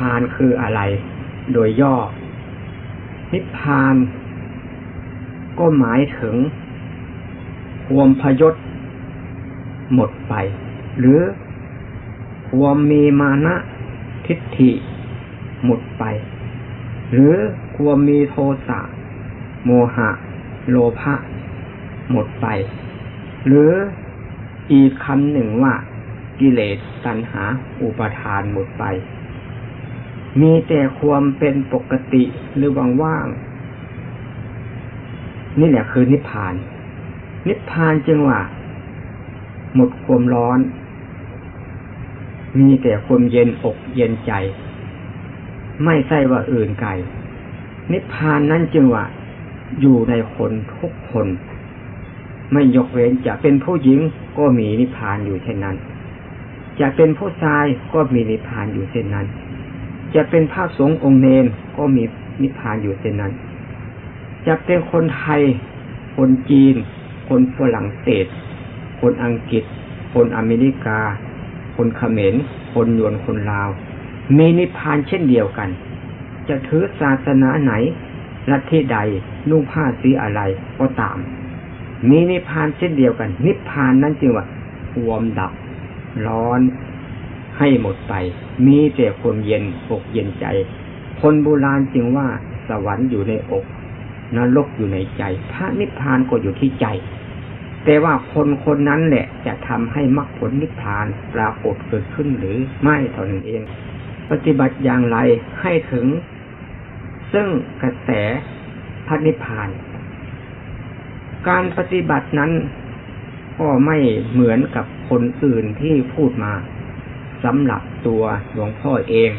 พานคืออะไร โดยย่อ นิพพาน ก็หมายถึงความพยศหมดไป หรือความมีมานะทิฏฐิหมดไป หรือความมีโทสะโมหะ โลภะหมดไป หรืออีกคำหนึ่งว่ากิเลสตัณหาอุปทานหมดไป มีแต่ความเป็นปกติหรือว่างๆนี่แหละคือนิพพาน นิพพานจึงว่าหมดความร้อน มีแต่ความเย็นอกเย็นใจ ไม่ใช่ว่าอื่นไกลนิพพานนั้นจึงว่าอยู่ในคนทุกคน ไม่ยกเว้นจะเป็นผู้หญิงก็มีนิพพานอยู่เช่นนั้น จะเป็นผู้ชายก็มีนิพพานอยู่เช่นนั้น จะเป็นพระสงฆ์องค์เนนก็มีนิพพานอยู่เช่นนั้น จะเป็นคนไทย คนจีน คนฝรั่งเศส คนอังกฤษ คนอเมริกา คนเขมร คนยวน คนลาว มีนิพพานเช่นเดียวกัน จะถือศาสนาไหนลัทธิใด นุ่งผ้าสีอะไรก็ตาม มีนิพพานเช่นเดียวกัน นิพพานนั้นจึงว่าความดับ ร้อน ให้หมดไป มีแต่ความเย็นอกเย็นใจ คนโบราณจึงว่าสวรรค์อยู่ในอกนรกอยู่ในใจ พระนิพพานก็อยู่ที่ใจ แต่ว่าคนคนนั้นแหละจะทำให้มรรคผลนิพพานปรากฏเกิดขึ้นหรือไม่เท่านั้นเอง ปฏิบัติอย่างไรให้ถึง ซึ่งกระแสพระนิพพาน การปฏิบัตินั้นก็ไม่เหมือนกับคนอื่นที่พูดมา สำหรับตัวหลวงพ่อเอง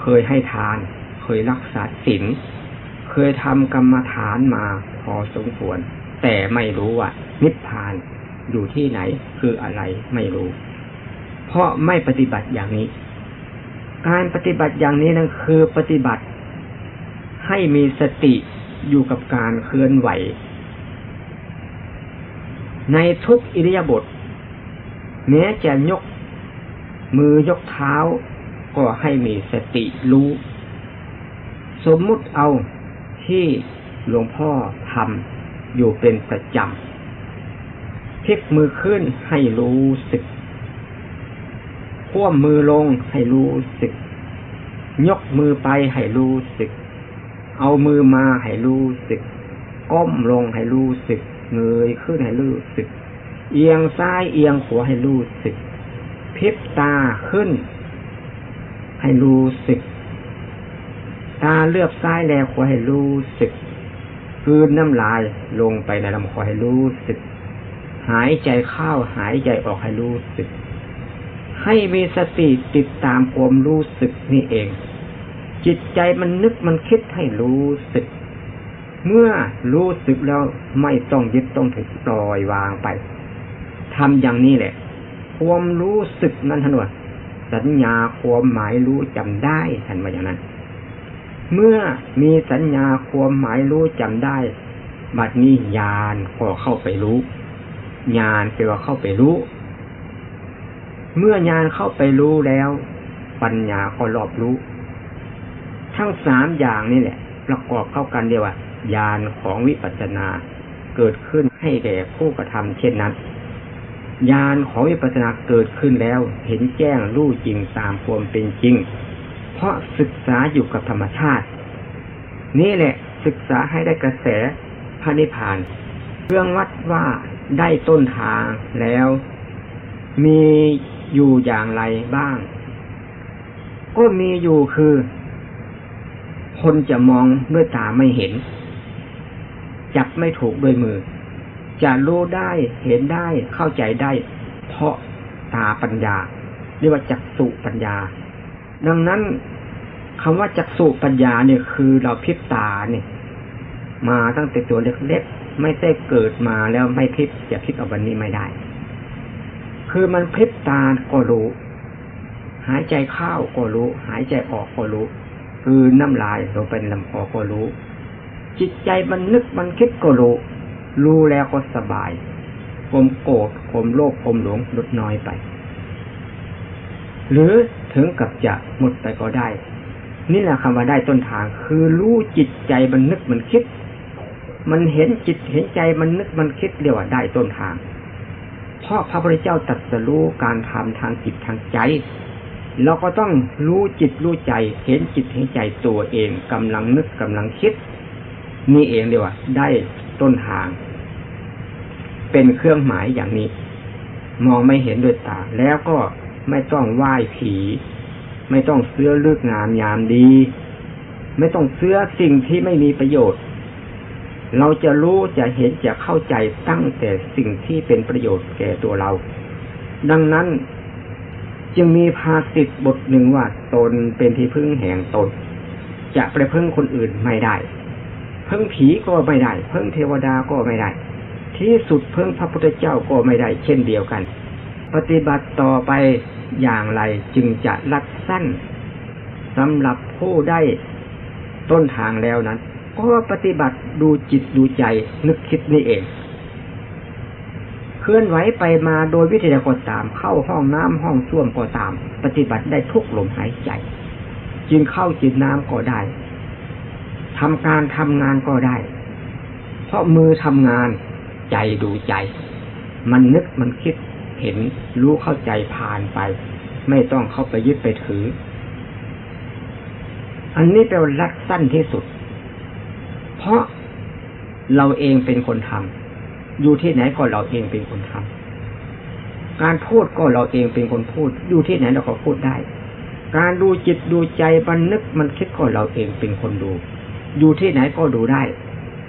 เคยให้ทาน เคยรักษาศีลเคยทำกรรมฐานมาพอสมควร แต่ไม่รู้ว่านิพพานอยู่ที่ไหนคืออะไรไม่รู้ เพราะไม่ปฏิบัติอย่างนี้ การปฏิบัติอย่างนี้นั่นคือปฏิบัติ ให้มีสติอยู่กับการเคลื่อนไหว ในทุกอิริยาบถแม้จะยก มือยกเท้าก็ให้มีสติรู้ สมมุติเอาที่หลวงพ่อทำอยู่เป็นประจำพลิกมือขึ้นให้รู้สึกคว่ำมือลงให้รู้สึก ยกมือไปให้รู้สึก เอามือมาให้รู้สึก ก้มลงให้รู้สึก เงยขึ้นให้รู้สึก เอียงซ้ายเอียงขวาให้รู้สึก พลิบตาขึ้น ให้รู้สึก ตาเลือบซ้ายแลขวาให้รู้สึกคืนน้ำลายลงไปในลำคอให้รู้สึก หายใจเข้าหายใจออกให้รู้สึก ให้มีสติติดตามความรู้สึกนี่เอง จิตใจมันนึกมันคิดให้รู้สึก เมื่อรู้สึกแล้วไม่ต้องยึดต้องถือปล่อยวางไปทำอย่างนี้แหละ ความรู้สึกนั้นท่านว่าสัญญาความหมายรู้จำได้ท่านว่าอย่างนั้น เมื่อมีสัญญาความหมายรู้จำได้ บัดนี้ญาณก็เข้าไปรู้ญาณแปลว่าเข้าไปรู้ เมื่อญาณเข้าไปรู้แล้ว ปัญญาก็รอบรู้ ทั้งสามอย่างนี่แหละ ประกอบเข้ากันเดียวว่าญาณของวิปัสสนาเกิดขึ้นให้แก่ผู้กระทำเช่นนั้น ญาณของวิปัสสนาเกิดขึ้นแล้ว เห็นแจ้งรู้จริงตามความเป็นจริง เพราะศึกษาอยู่กับธรรมชาติ นี่แหละศึกษาให้ได้กระแสพระนิพพานเรื่องวัดว่าได้ต้นทางแล้ว มีอยู่อย่างไรบ้าง ก็มีอยู่คือ คนจะมองด้วยตาไม่เห็น จับไม่ถูกด้วยมือ จะรู้ได้เห็นได้เข้าใจได้ เพราะตาปัญญา เรียกว่าจักสุปัญญา ดังนั้นคำว่าจักสุปัญญาเนี่ยคือเราพิบตาเนี่ย มาตั้งแต่ตัวเล็กๆไม่ได้เกิดมาแล้วไม่พิบจะพิบเอาวันนี้ไม่ได้ คือมันพิบตาก็รู้ หายใจเข้าก็รู้ หายใจออกก็รู้คือน้ำลายลงไปในลำคอก็รู้ จิตใจมันนึกมันคิดก็รู้ รู้แล้วก็สบายผมโกรธผมโลภผมหลงลดน้อยไป หรือถึงกับจะหมดไปก็ได้ นี่แหละคำว่าได้ต้นทาง คือรู้จิตใจมันนึกมันคิด มันเห็นจิตเห็นใจมันนึกมันคิดเรียกว่าได้ต้นทางเพราะพระพุทธเจ้าตรัสรู้การทำทางจิตทางใจเราก็ต้องรู้จิตรู้ใจ เห็นจิตเห็นใจตัวเองกำลังนึกกำลังคิด นี่เองเดียวว่าได้ ต้นทาง เป็นเครื่องหมายอย่างนี้ มองไม่เห็นด้วยตา แล้วก็ไม่ต้องไหว้ผี ไม่ต้องเสื้อเลือกงามยามดี ไม่ต้องเสื้อสิ่งที่ไม่มีประโยชน์ เราจะรู้จะเห็นจะเข้าใจตั้งแต่สิ่งที่เป็นประโยชน์แก่ตัวเรา ดังนั้นจึงมีภาษิตบทหนึ่งว่าตนเป็นที่พึ่งแห่งตน จะไปพึ่งคนอื่นไม่ได้ พึ่งผีก็ไม่ได้ พึ่งเทวดาก็ไม่ได้ ที่สุดพึ่งพระพุทธเจ้าก็ไม่ได้ เช่นเดียวกัน ปฏิบัติต่อไปอย่างไรจึงจะรัดสั้นสำหรับผู้ได้ต้นทางแล้วนั้นก็ปฏิบัติดูจิตดูใจนึกคิดนี่เอง เคลื่อนไหวไปมาโดยวิธีใดก็ตาม เข้าห้องน้ำห้องส้วมก็ตาม ปฏิบัติได้ทุกลมหายใจจินเข้าจินน้ำก็ได้ ทำการทำงานก็ได้ เพราะมือทำงานใจดูใจ มันนึกมันคิดเห็นรู้เข้าใจผ่านไป ไม่ต้องเข้าไปยึดไปถือ อันนี้เป็นรัดสั้นที่สุด เพราะเราเองเป็นคนทำอยู่ที่ไหนก็เราเองเป็นคนทำการพูดก็เราเองเป็นคนพูด อยู่ที่ไหนเราก็พูดได้ การดูจิตดูใจมันนึกมันคิดก็เราเองเป็นคนดู อยู่ที่ไหนก็ดูได้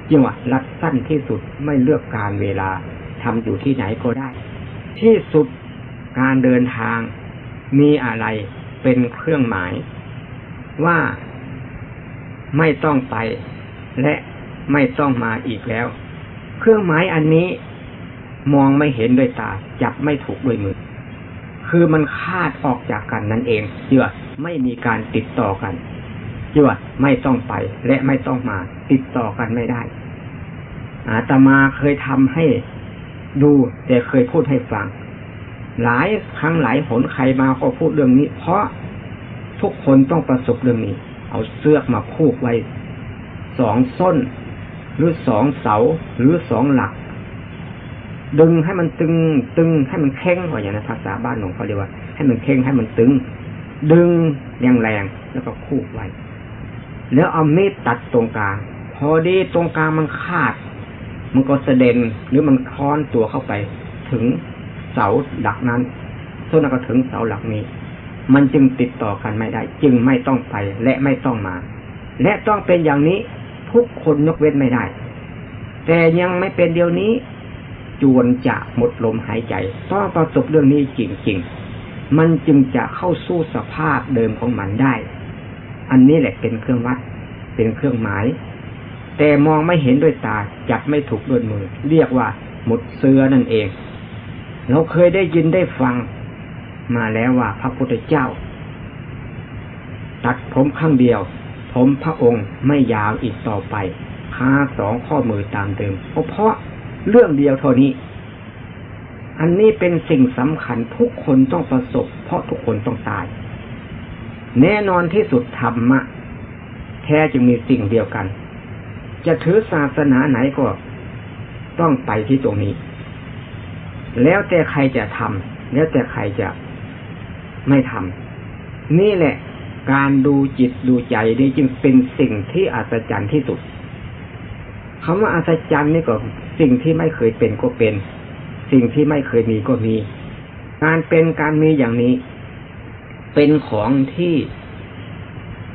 จึงว่ารัดสั้นที่สุดไม่เลือกการเวลาทำอยู่ที่ไหนก็ได้ ที่สุดการเดินทางมีอะไรเป็นเครื่องหมาย ว่าไม่ต้องไปและไม่ต้องมาอีกแล้ว เครื่องหมายอันนี้มองไม่เห็นด้วยตา จับไม่ถูกด้วยมือ คือมันคาดออกจากกันนั่นเองเจือไม่มีการติดต่อกัน เจือไม่ต้องไปและไม่ต้องมา ติดต่อกันไม่ได้ อาตมาเคยทำให้ดูแต่เคยพูดให้ฟัง หลายครั้งหลายหนใครมาก็พูดเรื่องนี้ เพราะทุกคนต้องประสบเรื่องนี้ เอาเสื้อมาผูกไว้สองส้น หรือสองเสาหรือสองหลัก ดึงให้มันตึง ตึงให้มันเข่งว่าอย่างนั้นภาษาบ้านของเขาเรียกว่า ให้มันเข่งให้มันตึง ดึงแรงแรงแล้วก็คูกไว้ แล้วเอามีดตัดตรงกลาง พอดีตรงกลางมันขาด มันก็เสด็นหรือมันคล้อนตัวเข้าไป ถึงเสาหลักนั้นส่วนนั้นก็ถึงเสาหลักนี้ มันจึงติดต่อกันไม่ได้ จึงไม่ต้องไปและไม่ต้องมา และต้องเป็นอย่างนี้ทุกคนยกเว้นไม่ได้ แต่ยังไม่เป็นเดียวนี้ จวนจะหมดลมหายใจ ต้องประสบเรื่องนี้จริงๆ มันจึงจะเข้าสู้สภาพเดิมของมันได้ อันนี้แหละเป็นเครื่องวัด เป็นเครื่องหมาย แต่มองไม่เห็นด้วยตาจับไม่ถูกด้วยมือ เรียกว่าหมดเสือนั่นเอง เราเคยได้ยินได้ฟังมาแล้วว่าพระพุทธเจ้า ตัดผมข้างเดียว ผมพระองค์ไม่ยาวอีกต่อไปคาสองข้อมือตามเดิมเพราะเรื่องเดียวเท่านี้ อันนี้เป็นสิ่งสำคัญทุกคนต้องประสบ เพราะทุกคนต้องตาย แน่นอนที่สุดธรรมะ แท้จึงมีสิ่งเดียวกัน จะถือศาสนาไหนก็ต้องไปที่ตรงนี้ แล้วแต่ใครจะทำแล้วแต่ใครจะไม่ทำนี่แหละการดูจิตดูใจนี่จึงเป็นสิ่งที่อัศจรรย์ที่สุดคำว่าอัศจรรย์นี่ก็สิ่งที่ไม่เคยเป็นก็เป็น สิ่งที่ไม่เคยมีก็มี การเป็นการมีอย่างนี้ เป็นของที่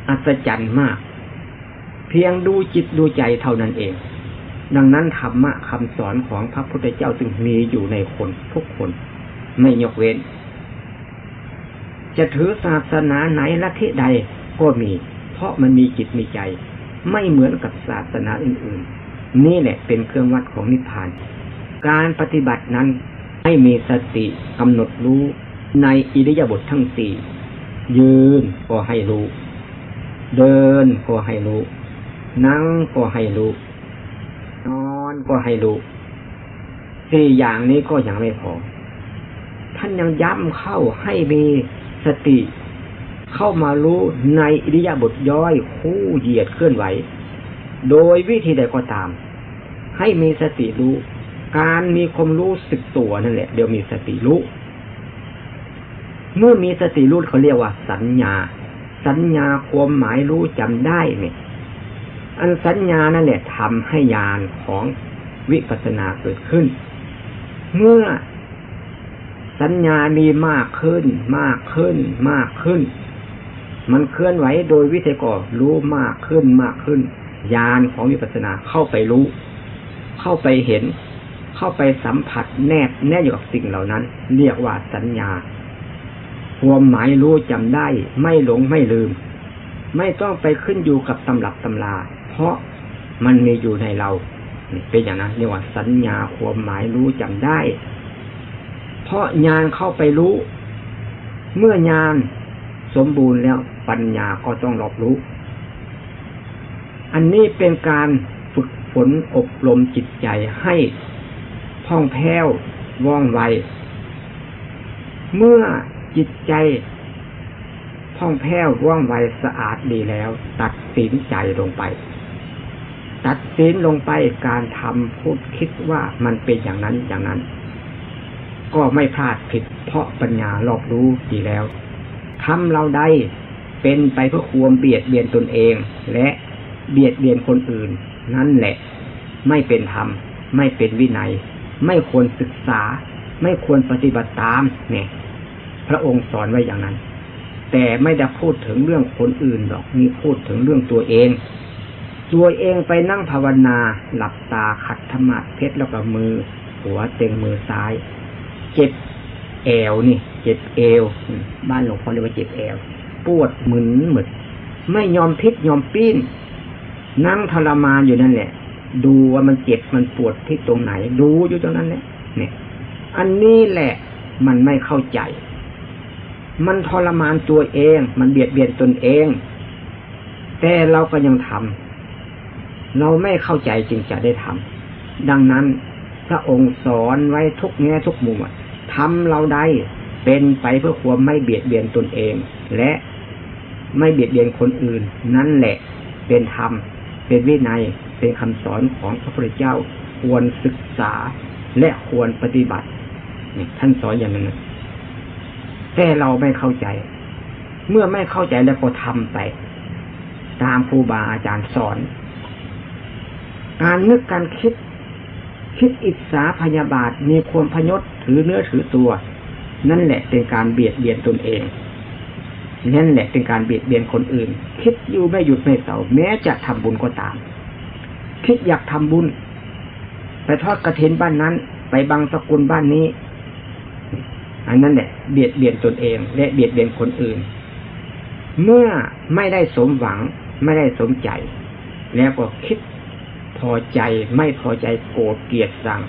อัศจรรย์มาก เพียงดูจิตดูใจเท่านั้นเอง ดังนั้นธรรมะคำสอนของพระพุทธเจ้าจึงมีอยู่ในคนทุกคน ไม่ยกเว้น จะถือศาสนาไหนละที่ใดก็มี เพราะมันมีจิตมีใจ ไม่เหมือนกับศาสนาอื่นๆ นี่แหละเป็นเครื่องวัดของนิพพาน การปฏิบัตินั้นให้มีสติกำหนดรู้ในอิริยาบถททั้งสี่ ยืนก็ให้รู้ เดินก็ให้รู้ นั่งก็ให้รู้ นอนก็ให้รู้สี่อย่างนี้ก็ยังไม่พอ ท่านยังย้ำเข้าให้มีสติ เข้ามารู้ในอิริยาบถย่อยคู่เหยียดเคลื่อนไหว โดยวิธีใดก็ตาม ให้มีสติรู้ การมีความรู้สึกตัวนั่นแหละ เดี๋ยวมีสติรู้ เมื่อมีสติรู้เขาเรียกว่า สัญญา สัญญาความหมายรู้จำได้เนี่ยอันสัญญานั่นแหละทำให้ญาณของวิปัสสนาเกิดขึ้น เมื่อสัญญามีมากขึ้น มากขึ้น มากขึ้น มันเคลื่อนไหวโดยวิธีก่อรู้มากขึ้นมากขึ้นญาณของวิปัสสนาเข้าไปรู้ เข้าไปเห็น เข้าไปสัมผัสแนบแน่อยู่กับสิ่งเหล่านั้น เรียกว่าสัญญา ความหมายรู้จำได้ ไม่หลงไม่ลืม ไม่ต้องไปขึ้นอยู่กับตำรับตำรา เพราะมันมีอยู่ในเราเป็นอย่างนั้นเรียกว่าสัญญาความหมายรู้จำได้ เพราะญาณเข้าไปรู้ เมื่อญาณสมบูรณ์แล้วปัญญาก็ต้องรอบรู้ อันนี้เป็นการฝึกฝนอบรมจิตใจให้พ่องแผ้วว่องไว เมื่อ จิตใจพ่องแผ้วว่องไวสะอาดดีแล้ว ตัดสินใจลงไป ตัดสินลงไปการทำพูดคิดว่ามันเป็นอย่างนั้นอย่างนั้น ก็ไม่พลาดผิด เพราะปัญญารอบรู้ดีแล้วทำเราได้เป็นไปเพื่อความเบียดเบียนตนเอง และเบียดเบียนคนอื่น นั่นแหละ ไม่เป็นธรรม ไม่เป็นวินัย ไม่ควรศึกษา ไม่ควรปฏิบัติตามเนี่ย พระองค์สอนไว้อย่างนั้น แต่ไม่ได้พูดถึงเรื่องคนอื่นหรอกมีพูดถึงเรื่องตัวเอง ตัวเองไปนั่งภาวนาหลับตาขัดธรรมะเพชรแล้วก็มือ หัวเต็งมือซ้าย เจ็บแอวนี่ เจ็บเอว บ้านหลวงพ่อเรียกว่าเจ็บแอว ปวดหมึนหมึด ไม่ยอมพิษยอมปิ้นนั่งทรมานอยู่นั่นแหละ ดูว่ามันเจ็บมันปวดที่ตรงไหน ดูอยู่ตรงนั้นแหละเนี่ย อันนี้แหละมันไม่เข้าใจ มันทรมานตัวเอง มันเบียดเบียนตนเอง แต่เราก็ยังทำเราไม่เข้าใจจึงจะได้ทำดังนั้นพระองค์สอนไว้ทุกแง่ทุกมุมทำเราได้เป็นไปเพื่อความไม่เบียดเบียนตนเอง และไม่เบียดเบียนคนอื่น นั่นแหละเป็นธรรม เป็นวินัยเป็นคำสอนของพระพุทธเจ้า ควรศึกษาและควรปฏิบัติท่านสอนอย่างนั้น แต่เราไม่เข้าใจ เมื่อไม่เข้าใจแล้วก็ทำไป ตามครูบาอาจารย์สอน การนึกการคิด คิดอิจฉาพยาบาทมีความพยศถือเนื้อถือตัว นั่นแหละเป็นการเบียดเบียนตนเองนั่นแหละเป็นการเบียดเบียนคนอื่น คิดอยู่ไม่หยุดไม่เสาแม้จะทำบุญก็ตาม คิดอยากทำบุญ ไปทอดกระถินบ้านนั้น ไปบังสกุลบ้านนี้ อันนั้นแหละเบียดเบียนตนเอง และเบียดเบียนคนอื่น เมื่อไม่ได้สมหวังไม่ได้สมใจ แล้วก็คิดพอใจไม่พอใจโกรธเกลียดสั่ง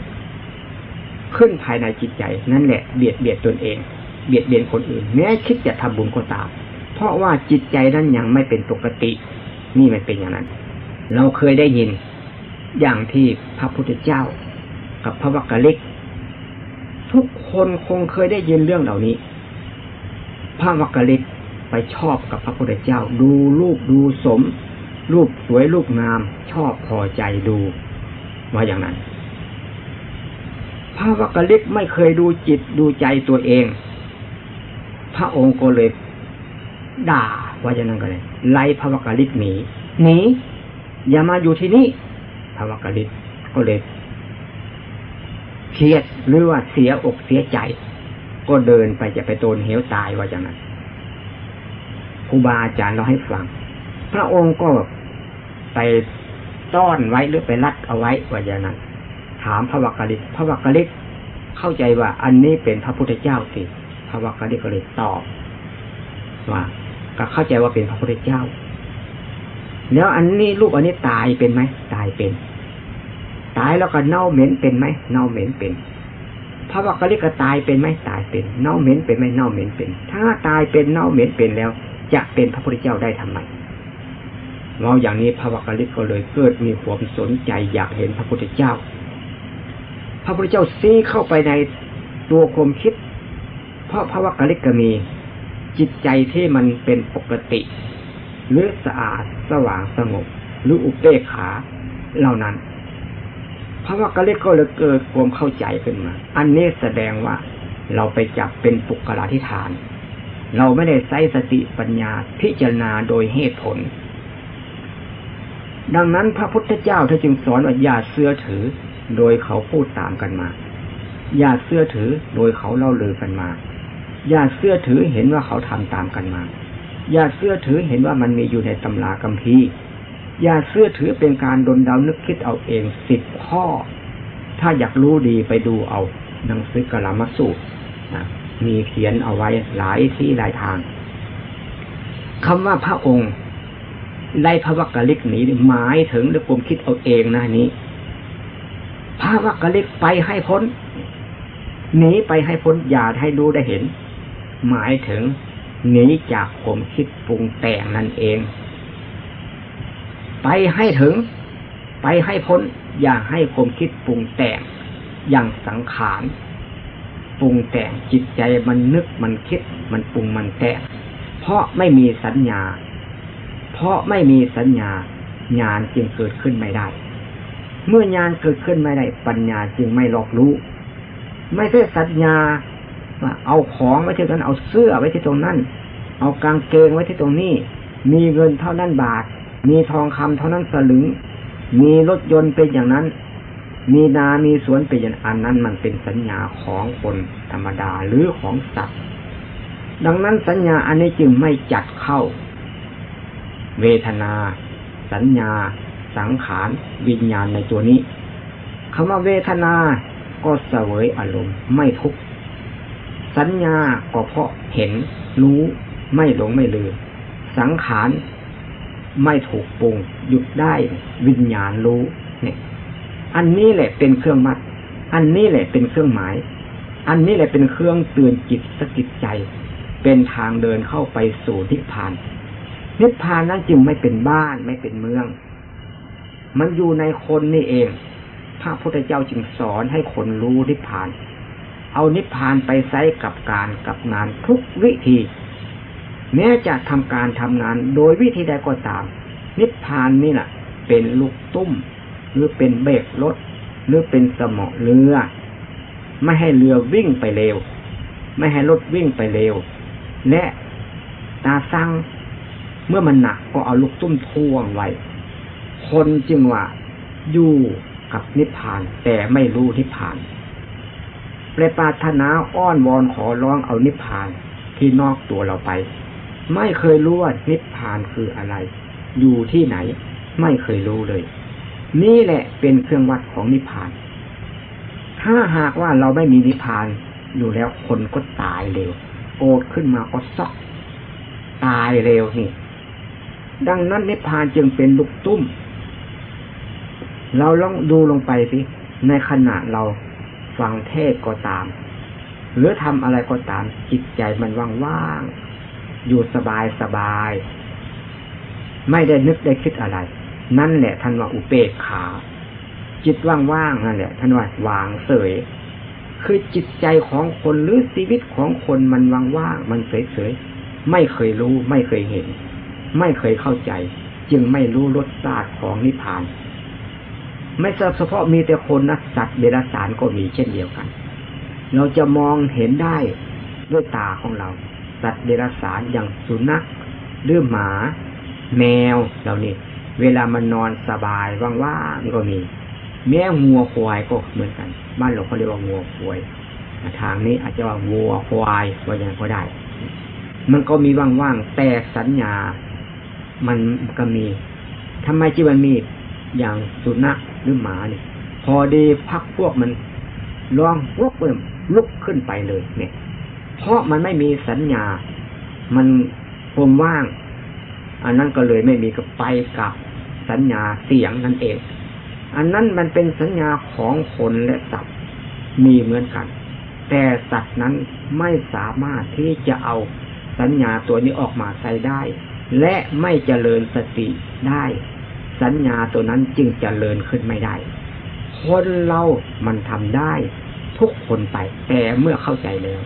ขึ้นภายในจิตใจ นั่นแหละเบียดเบียนตนเอง เบียดเบียนคนอื่น แม้คิดจะทำบุญก็ตามเพราะว่าจิตใจนั้นยังไม่เป็นปกติ นี่มันเป็นอย่างนั้น เราเคยได้ยินอย่างที่พระพุทธเจ้า กับพระวักกะลิก ทุกคนคงเคยได้ยินเรื่องเหล่านี้พระวักกะลิกไปชอบกับพระพุทธเจ้า ดูรูปดูสม รูปสวยรูปงาม ชอบพอใจดูว่าอย่างนั้น พระวักกะลิกไม่เคยดูจิตดูใจตัวเอง พระองค์ก็เลยด่าว่าอย่างนั้นก็เลยไล่พระวักกะลิกหนีหนีอย่ามาอยู่ที่นี่พระวักกะลิกก็เลย เครียดหรือว่าเสียอกเสียใจ ก็เดินไปจะไปโดนเหวตายว่าอย่างนั้นครูบาอาจารย์เราให้ฟัง พระองค์ก็ไปต้อนไว้หรือไปรัดเอาไว้ว่าอย่างนั้น ถามพระวักกะลิกพระวักกะลิกเข้าใจว่าอันนี้เป็นพระพุทธเจ้าสิพระวักกะลิกก็เลยตอบว่าก็เข้าใจว่าเป็นพระพุทธเจ้า แล้วอันนี้ลูกอันนี้ตายเป็นไหมตายเป็น ตายแล้วก็เน่าเหม็นเป็นไหมเน่าเหม็นเป็นพระวักกะลิกก็ตายเป็นไหมตายเป็น เน่าเหม็นเป็นไหมเน่าเหม็นเป็น ถ้าตายเป็นเน่าเหม็นเป็นแล้ว จะเป็นพระพุทธเจ้าได้ทำไมเราอย่างนี้พระวักกะลิกก็เลยเกิดมีความสนใจอยากเห็นพระพุทธเจ้า พระพุทธเจ้าซีเข้าไปในตัวความคิด เพราะพระวักกะลิกก็มีจิตใจที่มันเป็นปกติ หรือสะอาดสว่างสงบหรืออุเบกขาเหล่านั้น เพราะว่ากะเล็กก็เลยเกิดความเข้าใจขึ้นมา อันนี้แสดงว่าเราไปจับเป็นปุกลาธิฐาน เราไม่ได้ใช้สติปัญญาพิจารณาโดยเหตุผล ดังนั้นพระพุทธเจ้าท่านจึงสอนว่าอย่าเสื้อถือ โดยเขาพูดตามกันมา อย่าเสื้อถือโดยเขาเล่าลือกันมา อย่าเสื้อถือเห็นว่าเขาทำตามกันมา อย่าเสื้อถือเห็นว่ามันมีอยู่ในตำรากัมพี อย่าเสื้อถือเป็นการดนเดานึกคิดเอาเองสิบข้อ ถ้าอยากรู้ดีไปดูเอาหนังสือกลามสูตรนะมีเขียนเอาไว้หลายที่หลายทางคำว่าพระองค์ไล่พระวักกะลิกหนีหมายถึงด้วยผมคิดเอาเองนะนี้ พระวักกะลิกไปให้พ้นหนีไปให้พ้นอย่าให้ดูได้เห็น หมายถึงหนีจากผมคิดปรุงแต่งนั่นเอง ไปให้ถึง ไปให้พ้น อย่าให้ผมคิดปรุงแต่งอย่างสังขารปรุงแต่งจิตใจมันนึกมันคิดมันปรุงมันแต่งเพราะไม่มีสัญญา เพราะไม่มีสัญญาญาณจึงเกิดขึ้นไม่ได้ เมื่อญาณเกิดขึ้นไม่ได้ ปัญญาจึงไม่รอบรู้ ไม่ใช่สัญญาว่าเอาของไว้ที่ตรงนั้นเอาเสื้อไว้ที่ตรงนั้น เอากางเกงไว้ที่ตรงนี้ มีเงินเท่านั้นบาท มีทองคำเท่านั้นสลึง มีรถยนต์เป็นอย่างนั้น มีนามีสวนเป็นอย่างอันนั้นมันเป็นสัญญาของคนธรรมดาหรือของสัตว์ ดังนั้นสัญญาอันนี้จึงไม่จัดเข้า เวทนา สัญญา สังขาร วิญญาณในตัวนี้คำว่าเวทนาก็เสวยอารมณ์ไม่ทุกข์สัญญาก็เพราะเห็น รู้ไม่หลงไม่ลืมสังขาร ไม่ถูกปรุงหยุดได้วิญญาณรู้เนี่ย อันนี้แหละเป็นเครื่องมัด อันนี้แหละเป็นเครื่องหมาย อันนี้แหละเป็นเครื่องเตือนจิตสกิดใจ เป็นทางเดินเข้าไปสู่นิพพาน นิพพานนั้นจึงไม่เป็นบ้านไม่เป็นเมือง มันอยู่ในคนนี่เอง พระพุทธเจ้าจึงสอนให้คนรู้นิพพาน เอานิพพานไปใช้กับการกับงานทุกวิธี แม้จะทำการทำงาน โดยวิธีใดก็ตาม นิพพานนี่แหละเป็นลูกตุ้ม หรือเป็นเบรกรถ หรือเป็นสมอเรือ ไม่ให้เรือวิ่งไปเร็ว ไม่ให้รถวิ่งไปเร็ว และตาสั่งเมื่อมันหนักก็เอาลูกตุ้มท่วงไว้ คนจึงว่าอยู่กับนิพพาน แต่ไม่รู้นิพพานเปรปรารถนาอ้อนวอนขอร้องเอานิพพานที่นอกตัวเราไป ไม่เคยรู้ว่านิพพานคืออะไร อยู่ที่ไหน ไม่เคยรู้เลย นี่แหละเป็นเครื่องวัดของนิพพาน ถ้าหากว่าเราไม่มีนิพพานอยู่แล้วคนก็ตายเร็ว โกรธขึ้นมาก็ซอกตายเร็วนี่ ดังนั้นนิพพานจึงเป็นลูกตุ้ม เราลองดูลงไปสิ ในขณะเราฟังเทศก็ตาม หรือทำอะไรก็ตามจิตใจมันว่างๆ อยู่สบายสบาย ไม่ได้นึกได้คิดอะไร นั่นแหละท่านว่าอุเบกขา จิตว่างๆนั่นแหละท่านว่าวางเสยคือจิตใจของคนหรือชีวิตของคนมันว่างๆมันเฉยๆไม่เคยรู้ไม่เคยเห็น ไม่เคยเข้าใจ จึงไม่รู้รสชาติของนิพพาน ไม่เฉพาะมีแต่คนนะสัตว์เดรัจฉานก็มีเช่นเดียวกัน เราจะมองเห็นได้ด้วยตาของเรา สัตว์เดรัจฉานอย่างสุนัขหรือหมา แมวเหล่านี้ เวลามันนอนสบายว่างๆก็มี แม้งัวควายก็เหมือนกัน บ้านเราเขาเรียกว่างัวควายทางนี้อาจจะว่าวัวควายว่าอย่างก็ได้ มันก็มีว่างๆแต่สัญญา มันก็มีทำไมที่มันมีอย่างสุนัขหรือหมาเนี่ยพอดีพักพวกมันร้องวุกเริ่มลุกขึ้นไปเลยเนี่ย เพราะมันไม่มีสัญญา มันผมว่าง อันนั้นก็เลยไม่มีกับไปกับสัญญาเสียงนั่นเอง อันนั้นมันเป็นสัญญาของคนและสัตว์มีเหมือนกัน แต่สัตว์นั้นไม่สามารถที่จะเอาสัญญาตัวนี้ออกมาใช้ได้ และไม่เจริญสติได้ สัญญาตัวนั้นจึงเจริญขึ้นไม่ได้ คนเรามันทำได้ ทุกคนไป แต่เมื่อเข้าใจแล้ว